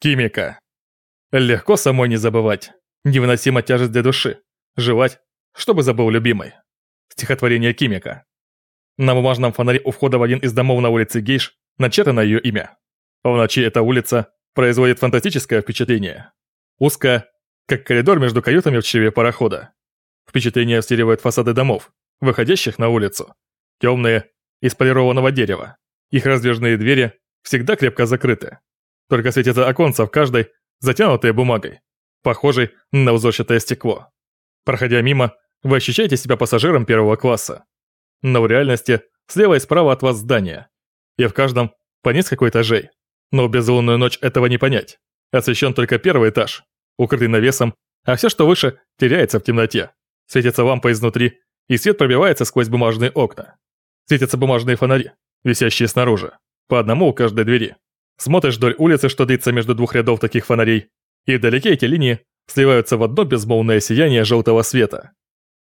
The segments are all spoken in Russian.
Кимика. Легко самой не забывать. Невыносима тяжесть для души. Жевать, чтобы забыл любимый. Стихотворение Кимика. На бумажном фонаре у входа в один из домов на улице Гейш начертано ее имя. В ночи эта улица производит фантастическое впечатление. Узкая, как коридор между каютами в чреве парохода. Впечатление всеривают фасады домов, выходящих на улицу. Темные, из полированного дерева. Их раздвижные двери всегда крепко закрыты. Только светятся оконца в каждой, затянутые бумагой, похожей на узорчатое стекло. Проходя мимо, вы ощущаете себя пассажиром первого класса. Но в реальности слева и справа от вас здание, и в каждом по несколько этажей. Но в безлунную ночь этого не понять. Освещен только первый этаж, укрытый навесом, а все, что выше, теряется в темноте. Светятся лампы изнутри, и свет пробивается сквозь бумажные окна. Светятся бумажные фонари, висящие снаружи, по одному у каждой двери. Смотришь вдоль улицы, что длится между двух рядов таких фонарей, и вдалеке эти линии сливаются в одно безмолвное сияние желтого света.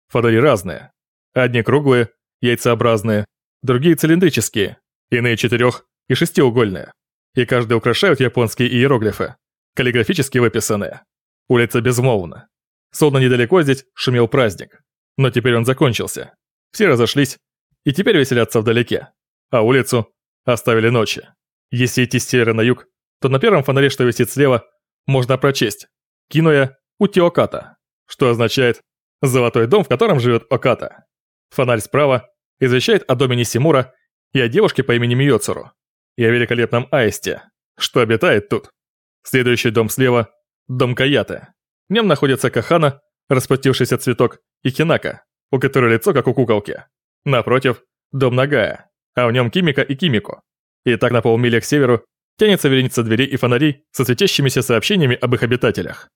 Фонари разные. Одни круглые, яйцеобразные, другие цилиндрические, иные четырех- и шестиугольные. И каждый украшают японские иероглифы, каллиграфически выписанные. Улица безмолвна. Словно недалеко здесь шумел праздник. Но теперь он закончился. Все разошлись, и теперь веселятся вдалеке. А улицу оставили ночи. Если идти с севера на юг, то на первом фонаре, что висит слева, можно прочесть «Киноя Утиоката», что означает «Золотой дом, в котором живет Оката». Фонарь справа извещает о доме Нисимура и о девушке по имени Миоцуру, и о великолепном Аисте, что обитает тут. Следующий дом слева – дом Каяты. В нем находится Кахана, распустившийся цветок, и Кинака, у которой лицо как у куколки. Напротив – дом Нагая, а в нем Кимика и Кимико, и так на полмили к северу тянется вереница дверей и фонарей со светящимися сообщениями об их обитателях.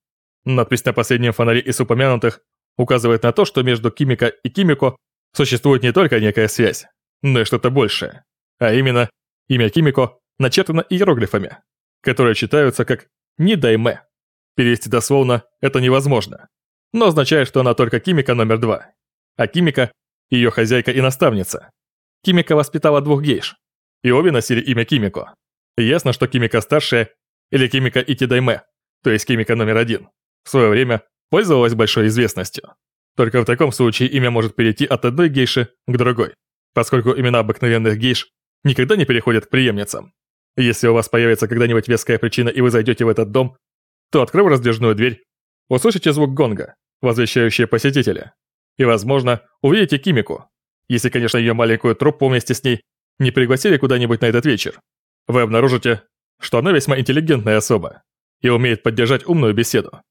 Надпись на последнем фонаре из упомянутых указывает на то, что между Кимика и Кимико существует не только некая связь, но и что-то большее. А именно, имя Кимико начертано иероглифами, которые читаются как «Нидайме». Перевести дословно это невозможно, но означает, что она только Кимика номер два, а Кимика – ее хозяйка и наставница. Кимика воспитала двух гейш, и обе носили имя Кимико. Ясно, что Кимика старшая или Кимика Итидайме, то есть Кимика номер один, в свое время пользовалась большой известностью. Только в таком случае имя может перейти от одной гейши к другой, поскольку имена обыкновенных гейш никогда не переходят к преемницам. Если у вас появится когда-нибудь веская причина и вы зайдете в этот дом, то, открыв раздвижную дверь, услышите звук гонга, возвещающий посетителя. И, возможно, увидите Кимику, если, конечно, ее маленькую труппу вместе с ней не пригласили куда-нибудь на этот вечер, вы обнаружите, что она весьма интеллигентная особа и умеет поддержать умную беседу.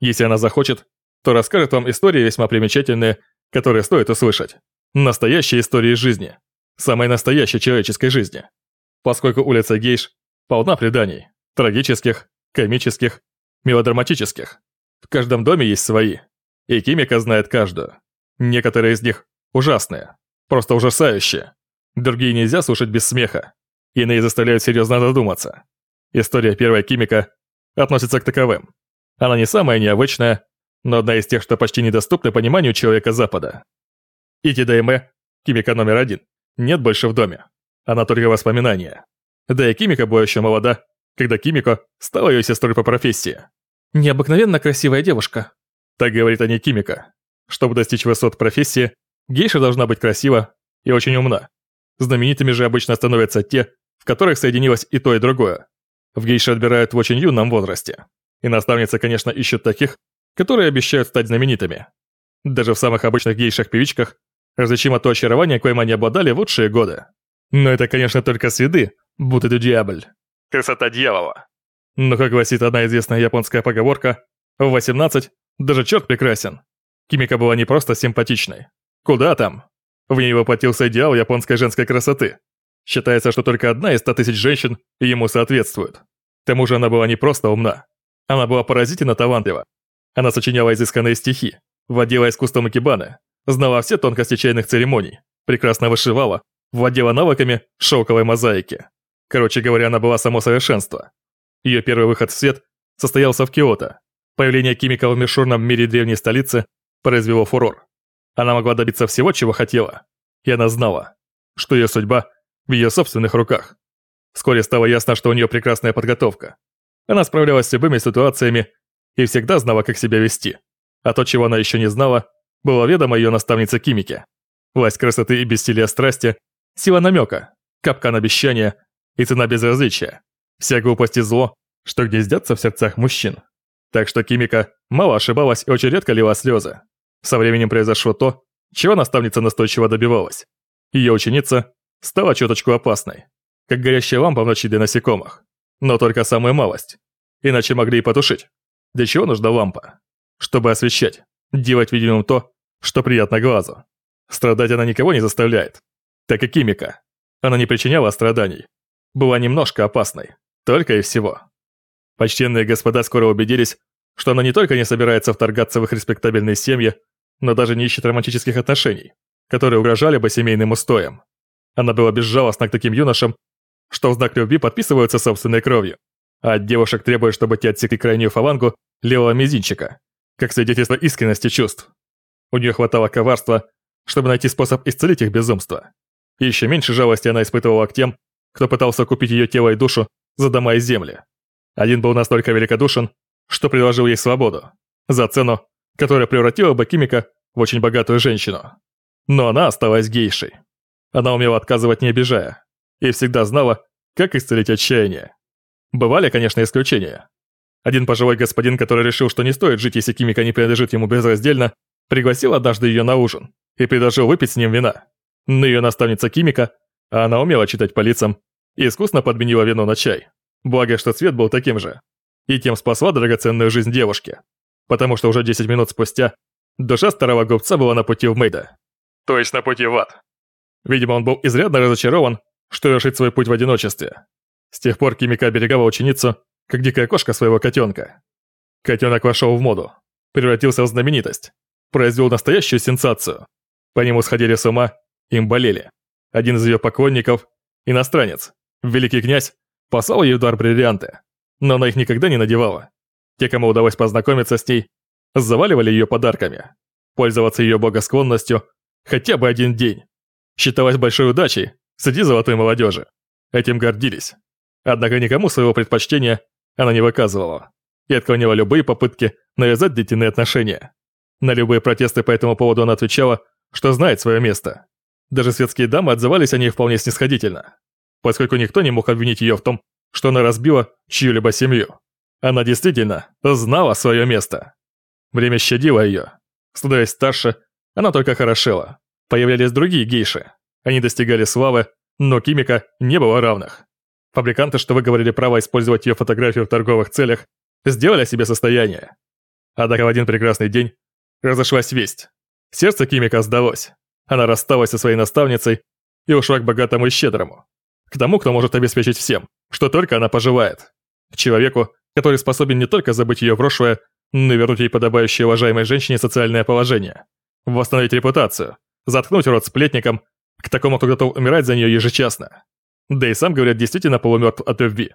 Если она захочет, то расскажет вам истории весьма примечательные, которые стоит услышать. Настоящие истории жизни. Самой настоящей человеческой жизни. Поскольку улица Гейш полна преданий. Трагических, комических, мелодраматических. В каждом доме есть свои. И Кимика знает каждую. Некоторые из них ужасные. Просто ужасающие. Другие нельзя слушать без смеха. Иные заставляют серьезно задуматься. История первой Кимика относится к таковым. Она не самая необычная, но одна из тех, что почти недоступны пониманию человека Запада. Ити Дайме, Кимика номер один, нет больше в доме. Она только воспоминания. Да и Кимика была еще молода, когда Кимико стала ее сестрой по профессии. Необыкновенно красивая девушка. Так говорит о ней Кимика. Чтобы достичь высот профессии, гейша должна быть красива и очень умна. Знаменитыми же обычно становятся те, в которых соединилось и то, и другое. В гейше отбирают в очень юном возрасте. И наставницы, конечно, ищут таких, которые обещают стать знаменитыми. Даже в самых обычных гейшах-певичках различимо то очарование, коим они обладали в лучшие годы. Но это, конечно, только следы, будто du дьяволь. Красота дьявола. Но, как гласит одна известная японская поговорка, в 18 даже черт прекрасен. Кимика была не просто симпатичной. Куда там? В ней воплотился идеал японской женской красоты. Считается, что только одна из ста тысяч женщин ему соответствует. К тому же она была не просто умна. Она была поразительно талантлива. Она сочиняла изысканные стихи, владела искусством икебаны, знала все тонкости чайных церемоний, прекрасно вышивала, владела навыками шелковой мозаики. Короче говоря, она была само совершенство. Ее первый выход в свет состоялся в Киото. Появление Кимика в мишурном мире древней столицы произвело фурор. Она могла добиться всего, чего хотела. И она знала, что ее судьба в ее собственных руках. Вскоре стало ясно, что у нее прекрасная подготовка. Она справлялась с любыми ситуациями и всегда знала, как себя вести. А то, чего она еще не знала, было ведомо ее наставнице Кимике. Власть красоты и бессилия страсти, сила намека, капкан обещания и цена безразличия. Вся глупость и зло, что гнездятся в сердцах мужчин. Так что Кимика мало ошибалась и очень редко лила слезы. Со временем произошло то, чего наставница настойчиво добивалась. Ее ученица стала чуточку опасной, как горящая лампа в ночи для насекомых. Но только самая малость. Иначе могли и потушить. Для чего нужна лампа? Чтобы освещать, делать видимым то, что приятно глазу. Страдать она никого не заставляет. Так и Кимика. Она не причиняла страданий. Была немножко опасной. Только и всего. Почтенные господа скоро убедились, что она не только не собирается вторгаться в их респектабельные семьи, но даже не ищет романтических отношений, которые угрожали бы семейным устоям. Она была безжалостна к таким юношам, что в знак любви подписываются собственной кровью, а от девушек требует, чтобы те отсекли крайнюю фалангу левого мизинчика, как свидетельство искренности чувств. У нее хватало коварства, чтобы найти способ исцелить их безумство. И еще меньше жалости она испытывала к тем, кто пытался купить ее тело и душу за дома и земли. Один был настолько великодушен, что предложил ей свободу, за цену, которая превратила бы Кимика в очень богатую женщину. Но она осталась гейшей. Она умела отказывать не обижая, и всегда знала, как исцелить отчаяние. Бывали, конечно, исключения. Один пожилой господин, который решил, что не стоит жить, если Кимика не принадлежит ему безраздельно, пригласил однажды ее на ужин и предложил выпить с ним вина. Но ее наставница Кимика, а она умела читать по лицам, искусно подменила вино на чай. Благо, что цвет был таким же. И тем спасла драгоценную жизнь девушки. Потому что уже 10 минут спустя душа старого губца была на пути в Мейда. То есть на пути в ад. Видимо, он был изрядно разочарован, что решит свой путь в одиночестве. С тех пор Кимика берегала ученицу, как дикая кошка своего котенка. Котенок вошел в моду, превратился в знаменитость, произвел настоящую сенсацию. По нему сходили с ума, им болели. Один из ее поклонников, иностранец, великий князь, послал ей удар бриллианты, но она их никогда не надевала. Те, кому удалось познакомиться с ней, заваливали ее подарками. Пользоваться ее благосклонностью хотя бы один день. Считалось большой удачей среди золотой молодежи. Этим гордились. Однако никому своего предпочтения она не выказывала и отклоняла любые попытки навязать длительные отношения. На любые протесты по этому поводу она отвечала, что знает свое место. Даже светские дамы отзывались о ней вполне снисходительно, поскольку никто не мог обвинить ее в том, что она разбила чью-либо семью. Она действительно знала свое место. Время щадило ее. Становясь старше, она только хорошела. Появлялись другие гейши. Они достигали славы, но Кимика не было равных. Фабриканты, что выговорили право использовать ее фотографию в торговых целях, сделали себе состояние. Однако в один прекрасный день разошлась весть. Сердце Кимика сдалось. Она рассталась со своей наставницей и ушла к богатому и щедрому. К тому, кто может обеспечить всем, что только она пожелает. К человеку, который способен не только забыть ее прошлое, но и вернуть ей подобающее уважаемой женщине социальное положение. Восстановить репутацию, заткнуть рот сплетникам, к такому, кто готов умирать за нее ежечасно. Да и сам, говорят, действительно полумертв от любви.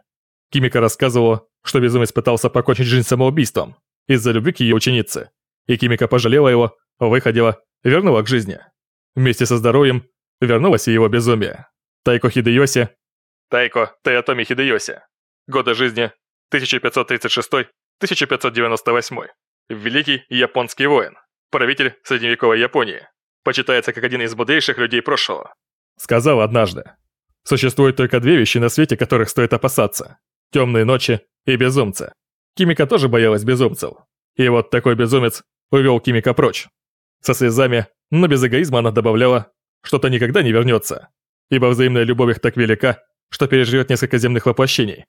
Кимика рассказывала, что безумец пытался покончить жизнь самоубийством из-за любви к ее ученице. И Кимика пожалела его, выходила, вернула к жизни. Вместе со здоровьем вернулось и его безумие. Тайко Хидеоси Тайко Тайотоми Хидеоси. Годы жизни 1536-1598. Великий японский воин. Правитель средневековой Японии. Почитается как один из мудрейших людей прошлого. Сказал однажды. Существует только две вещи на свете, которых стоит опасаться. Темные ночи и безумцы. Кимика тоже боялась безумцев. И вот такой безумец увел Кимика прочь. Со слезами, но без эгоизма она добавляла, что-то никогда не вернется. Ибо взаимная любовь их так велика, что переживет несколько земных воплощений.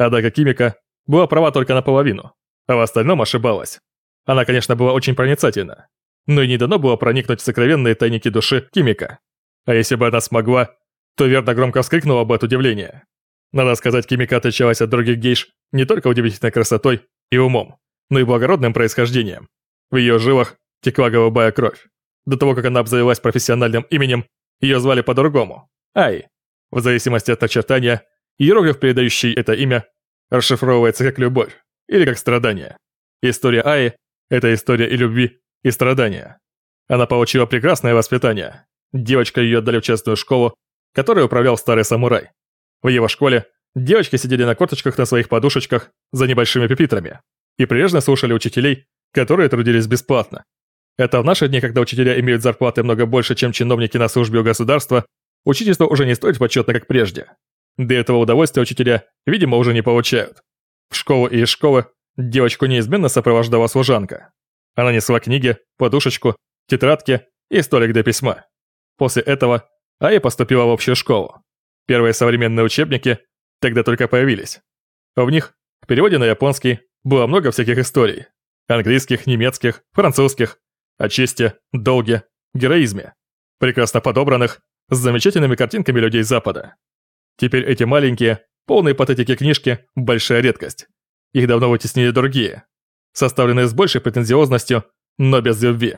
Однако Кимика была права только наполовину, а в остальном ошибалась. Она, конечно, была очень проницательна, но и не дано было проникнуть в сокровенные тайники души Кимика. А если бы она смогла, то верно громко вскрикнула бы от удивления. Надо сказать, Кимика отличалась от других гейш не только удивительной красотой и умом, но и благородным происхождением. В ее жилах текла голубая кровь. До того, как она обзавелась профессиональным именем, ее звали по-другому – Ай. В зависимости от очертания, иероглиф, передающий это имя, расшифровывается как любовь или как страдание. История Аи – это история и любви, и страдания. Она получила прекрасное воспитание. Девочка ее отдали в частную школу, которой управлял старый самурай. В его школе девочки сидели на корточках на своих подушечках за небольшими пепитрами и прилежно слушали учителей, которые трудились бесплатно. Это в наши дни, когда учителя имеют зарплаты много больше, чем чиновники на службе у государства, учительство уже не стоит почетно, как прежде. До этого удовольствия учителя, видимо, уже не получают. В школу и из школы девочку неизменно сопровождала служанка. Она несла книги, подушечку, тетрадки и столик для письма. После этого Ая поступила в общую школу. Первые современные учебники тогда только появились. В них, в переводе на японский, было много всяких историй. Английских, немецких, французских, о чести, долге, героизме. Прекрасно подобранных, с замечательными картинками людей Запада. Теперь эти маленькие, полные патетики книжки – большая редкость. Их давно вытеснили другие, составленные с большей претензиозностью, но без любви.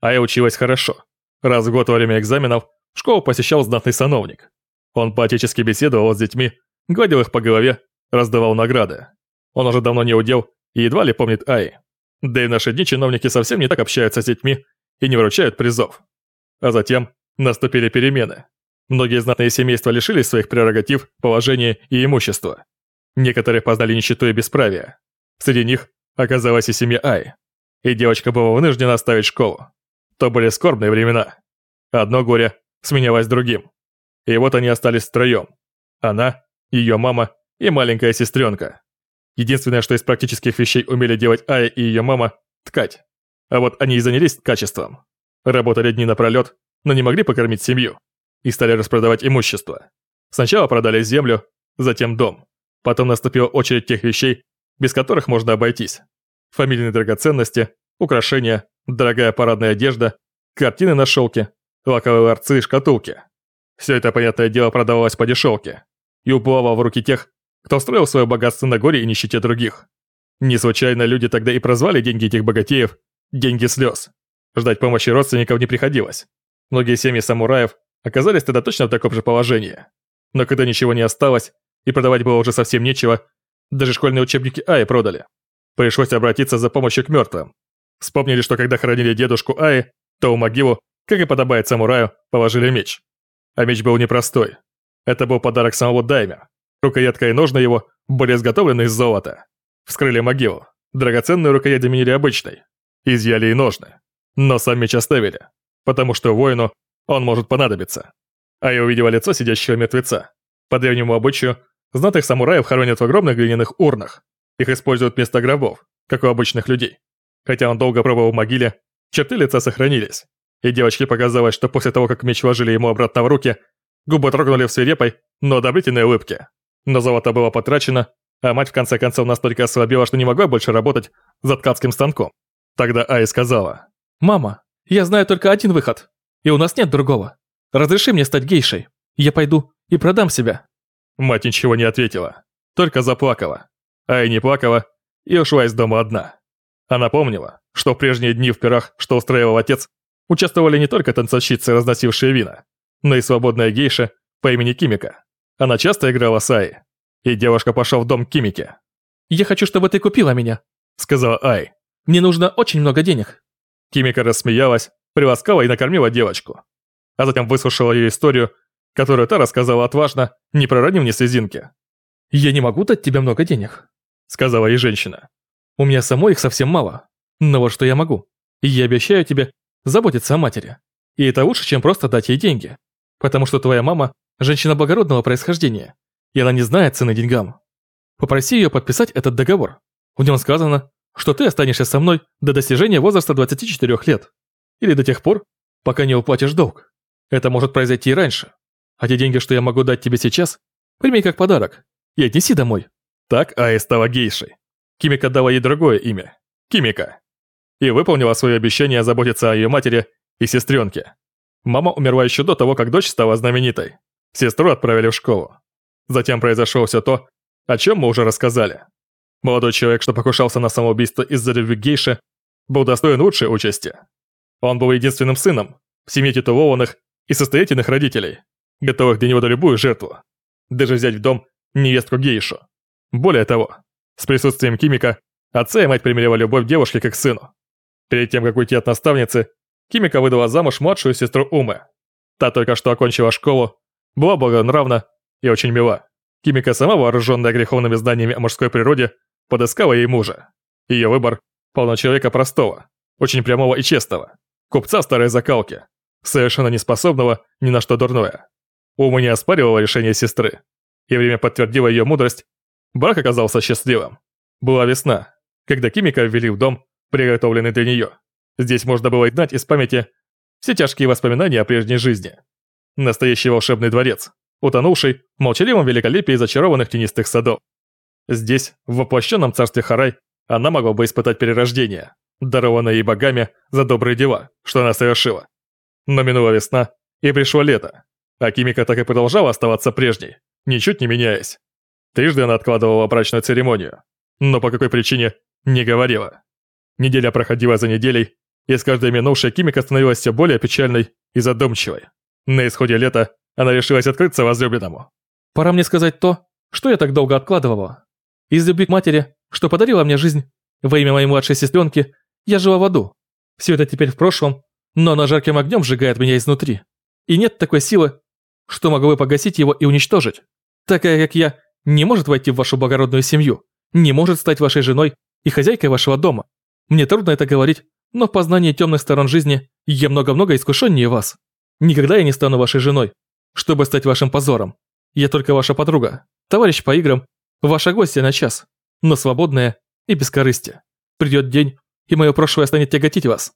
А я училась хорошо. Раз в год во время экзаменов школу посещал знатный сановник. Он поотечески беседовал с детьми, гладил их по голове, раздавал награды. Он уже давно не удел и едва ли помнит Ай. Да и в наши дни чиновники совсем не так общаются с детьми и не вручают призов. А затем наступили перемены. Многие знатные семейства лишились своих прерогатив, положения и имущества. Некоторые познали нищету и бесправие. Среди них оказалась и семья Ай. И девочка была вынуждена оставить школу. То были скорбные времена. Одно горе сменялось другим. И вот они остались втроем. Она, ее мама и маленькая сестренка. Единственное, что из практических вещей умели делать Ая и ее мама – ткать. А вот они и занялись качеством. Работали дни напролет, но не могли покормить семью. И стали распродавать имущество. Сначала продали землю, затем дом. Потом наступила очередь тех вещей, без которых можно обойтись. Фамильные драгоценности, украшения, дорогая парадная одежда, картины на шелке, лаковые ларцы и шкатулки. Все это, понятное дело, продавалось по дешевке и уплывало в руки тех, кто строил свое богатство на горе и нищете других. Не случайно люди тогда и прозвали деньги этих богатеев «деньги слез». Ждать помощи родственников не приходилось. Многие семьи самураев оказались тогда точно в таком же положении. Но когда ничего не осталось, и продавать было уже совсем нечего, даже школьные учебники Аи продали. Пришлось обратиться за помощью к мертвым. Вспомнили, что когда хоронили дедушку Аи, то у могилу, как и подобает самураю, положили меч. А меч был непростой. Это был подарок самого Дайме. Рукоятка и ножны его были изготовлены из золота. Вскрыли могилу. Драгоценную рукоять заменили обычной. Изъяли и ножны. Но сам меч оставили, потому что воину он может понадобиться. А я увидела лицо сидящего мертвеца. По древнему обычаю, знатых самураев хоронят в огромных глиняных урнах. Их используют вместо гробов, как у обычных людей. Хотя он долго пробовал в могиле, черты лица сохранились. И девочке показалось, что после того, как меч вложили ему обратно в руки, губы трогнули в свирепой, но одобрительной улыбке. Но золото было потрачено, а мать в конце концов настолько ослабела, что не могла больше работать за ткацким станком. Тогда Ай сказала. «Мама, я знаю только один выход, и у нас нет другого. Разреши мне стать гейшей. Я пойду и продам себя». Мать ничего не ответила, только заплакала. Ай не плакала и ушла из дома одна. Она помнила, что в прежние дни в пирах, что устраивал отец, участвовали не только танцовщицы, разносившие вина, но и свободная гейша по имени Кимика. Она часто играла с Ай, и девушка пошла в дом Кимики. «Я хочу, чтобы ты купила меня», — сказала Ай. «Мне нужно очень много денег». Кимика рассмеялась, приласкала и накормила девочку. А затем выслушала ее историю, которую та рассказала отважно, не проронив ни слезинки. «Я не могу дать тебе много денег», — сказала ей женщина. «У меня самой их совсем мало. Но вот что я могу. я обещаю тебе заботиться о матери. И это лучше, чем просто дать ей деньги. Потому что твоя мама – женщина благородного происхождения, и она не знает цены деньгам. Попроси ее подписать этот договор. В нем сказано, что ты останешься со мной до достижения возраста 24 лет. Или до тех пор, пока не уплатишь долг. Это может произойти и раньше. А те деньги, что я могу дать тебе сейчас, прими как подарок и отнеси домой». Так Ая стала гейшей. Кимика дала ей другое имя – Кимика. И выполнила свое обещание заботиться о ее матери и сестренке. Мама умерла еще до того, как дочь стала знаменитой. Сестру отправили в школу. Затем произошло все то, о чем мы уже рассказали. Молодой человек, что покушался на самоубийство из-за любви гейши, был достоин лучшей участи. Он был единственным сыном в семье титулованных и состоятельных родителей, готовых для него на любую жертву. Даже взять в дом невестку гейшу. Более того, с присутствием Кимика отца и мать примерила любовь девушки как к сыну. Перед тем, как уйти от наставницы, Кимика выдала замуж младшую сестру Умы. Та только что окончила школу, была благонравна и очень мила. Кимика сама, вооруженная греховными знаниями о мужской природе, подыскала ей мужа. Ее выбор полно человека простого, очень прямого и честного, купца старой закалки, совершенно неспособного ни на что дурное. Ума не оспаривала решение сестры, и время подтвердило ее мудрость, брак оказался счастливым. Была весна, когда Кимика ввели в дом, приготовленный для нее. Здесь можно было изгнать из памяти все тяжкие воспоминания о прежней жизни. Настоящий волшебный дворец, утонувший в молчаливом великолепии зачарованных тенистых садов. Здесь, в воплощенном царстве Харай, она могла бы испытать перерождение, дарованное ей богами за добрые дела, что она совершила. Но минула весна, и пришло лето, а Кимика так и продолжала оставаться прежней, ничуть не меняясь. Трижды она откладывала брачную церемонию, но по какой причине не говорила. Неделя проходила за неделей, и с каждой минувшей Кимика становилась все более печальной и задумчивой. На исходе лета она решилась открыться возлюбленному. «Пора мне сказать то, что я так долго откладывала. Из любви к матери, что подарила мне жизнь, во имя моей младшей сестренки, я жила в аду. Все это теперь в прошлом, но она жарким огнем сжигает меня изнутри. И нет такой силы, что могу бы погасить его и уничтожить. Такая, как я, не может войти в вашу благородную семью, не может стать вашей женой и хозяйкой вашего дома. Мне трудно это говорить, но в познании темных сторон жизни я много-много искушеннее вас. Никогда я не стану вашей женой, чтобы стать вашим позором. Я только ваша подруга, товарищ по играм, ваша гостья на час, но свободная и без корысти. Придет день, и мое прошлое станет тяготить вас.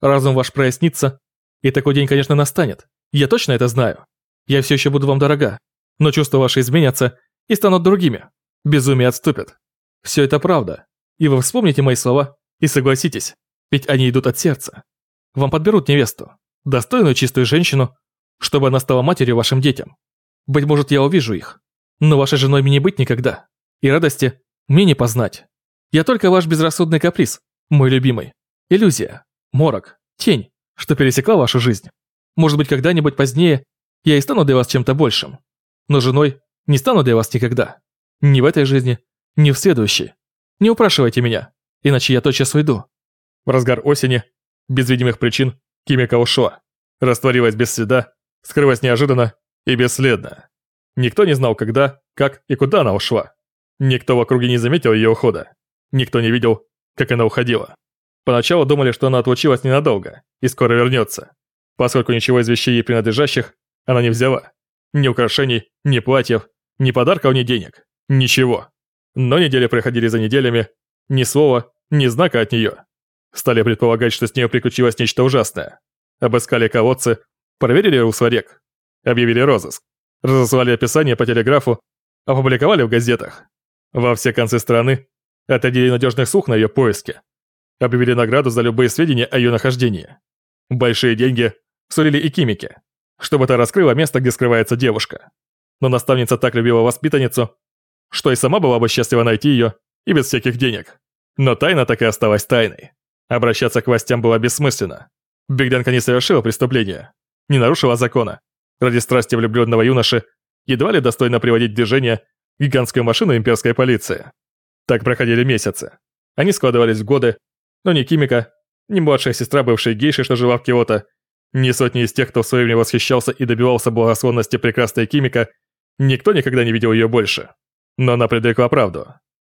Разум ваш прояснится, и такой день, конечно, настанет. Я точно это знаю. Я все еще буду вам дорога, но чувства ваши изменятся и станут другими. Безумие отступит. Все это правда, и вы вспомните мои слова и согласитесь, ведь они идут от сердца. Вам подберут невесту, достойную чистую женщину, чтобы она стала матерью вашим детям. Быть может, я увижу их, но вашей женой мне не быть никогда, и радости мне не познать. Я только ваш безрассудный каприз, мой любимый. Иллюзия, морок, тень, что пересекла вашу жизнь. Может быть, когда-нибудь позднее я и стану для вас чем-то большим. Но женой не стану для вас никогда. Ни в этой жизни, ни в следующей. Не упрашивайте меня, иначе я тотчас уйду. В разгар осени, без видимых причин, Кимика ушла. Растворилась без следа, скрылась неожиданно и бесследно. Никто не знал, когда, как и куда она ушла. Никто в округе не заметил ее ухода. Никто не видел, как она уходила. Поначалу думали, что она отлучилась ненадолго и скоро вернется, поскольку ничего из вещей ей принадлежащих она не взяла. Ни украшений, ни платьев, ни подарков, ни денег. Ничего. Но недели проходили за неделями, ни слова, ни знака от нее. Стали предполагать, что с нее приключилось нечто ужасное. Обыскали колодцы, проверили руслорек, объявили розыск, разослали описание по телеграфу, опубликовали в газетах. Во все концы страны отодели надежных слух на ее поиски. Объявили награду за любые сведения о ее нахождении. Большие деньги сулили и Кимике, чтобы та раскрыла место, где скрывается девушка. Но наставница так любила воспитанницу, что и сама была бы счастлива найти ее и без всяких денег. Но тайна так и осталась тайной. Обращаться к властям было бессмысленно. Бигденко не совершила преступления, не нарушила закона. Ради страсти влюбленного юноши едва ли достойно приводить в движение гигантскую машину имперской полиции. Так проходили месяцы. Они складывались в годы, но ни Кимика, ни младшая сестра бывшей гейши, что жила в Киото, ни сотни из тех, кто в свое время восхищался и добивался благосклонности прекрасной Кимика, никто никогда не видел ее больше. Но она предрекла правду.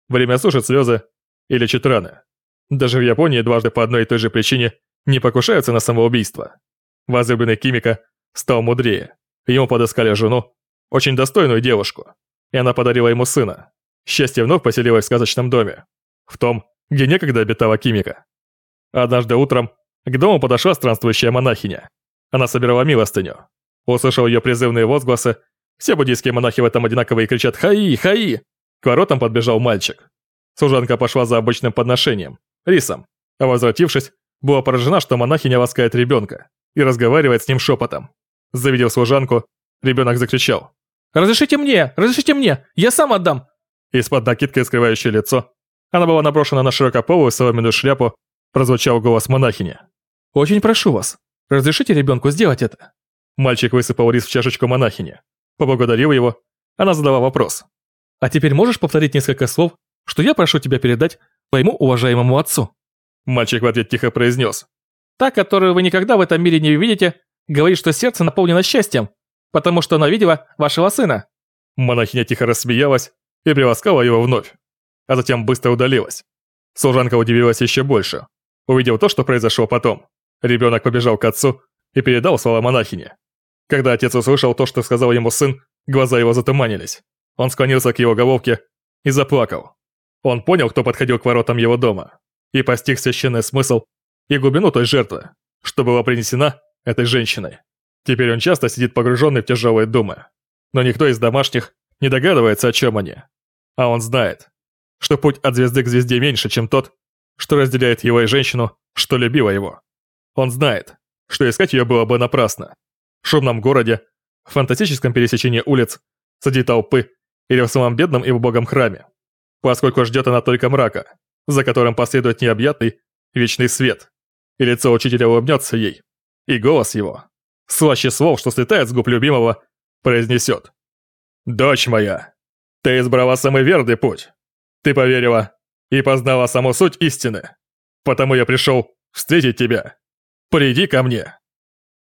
Время сушит слезы и лечит раны. Даже в Японии дважды по одной и той же причине не покушаются на самоубийство. Возлюбленный Кимика стал мудрее. Ему подыскали жену, очень достойную девушку, и она подарила ему сына. Счастье вновь поселилось в сказочном доме, в том, где некогда обитала Кимика. Однажды утром к дому подошла странствующая монахиня. Она собирала милостыню. Услышал ее призывные возгласы. Все буддийские монахи в этом одинаковые кричат «Хаи! Хаи!». К воротам подбежал мальчик. Служанка пошла за обычным подношением – рисом, а возвратившись, была поражена, что монахиня ласкает ребенка и разговаривает с ним шепотом. Завидев служанку, ребенок закричал. «Разрешите мне! Разрешите мне! Я сам отдам!» Из-под накидки, скрывающей лицо, она была наброшена на широкополую соломенную шляпу, прозвучал голос монахини. «Очень прошу вас, разрешите ребенку сделать это?» Мальчик высыпал рис в чашечку монахини. Поблагодарил его. Она задала вопрос. «А теперь можешь повторить несколько слов, что я прошу тебя передать твоему уважаемому отцу?» Мальчик в ответ тихо произнес. «Та, которую вы никогда в этом мире не увидите, говорит, что сердце наполнено счастьем, потому что она видела вашего сына». Монахиня тихо рассмеялась и приласкала его вновь, а затем быстро удалилась. Служанка удивилась еще больше, увидев то, что произошло потом. Ребенок побежал к отцу и передал слова монахине. Когда отец услышал то, что сказал ему сын, глаза его затуманились. Он склонился к его головке и заплакал. Он понял, кто подходил к воротам его дома, и постиг священный смысл и глубину той жертвы, что была принесена этой женщиной. Теперь он часто сидит погруженный в тяжелые думы. Но никто из домашних не догадывается, о чем они. А он знает, что путь от звезды к звезде меньше, чем тот, что разделяет его и женщину, что любила его. Он знает, что искать ее было бы напрасно. В шумном городе, в фантастическом пересечении улиц, среди толпы или в самом бедном и убогом храме. Поскольку ждет она только мрака, за которым последует необъятный вечный свет, и лицо учителя улыбнется ей, и голос его, слаще слов, что слетает с губ любимого, произнесет. «Дочь моя, ты избрала самый верный путь. Ты поверила и познала саму суть истины. Потому я пришел встретить тебя. Приди ко мне».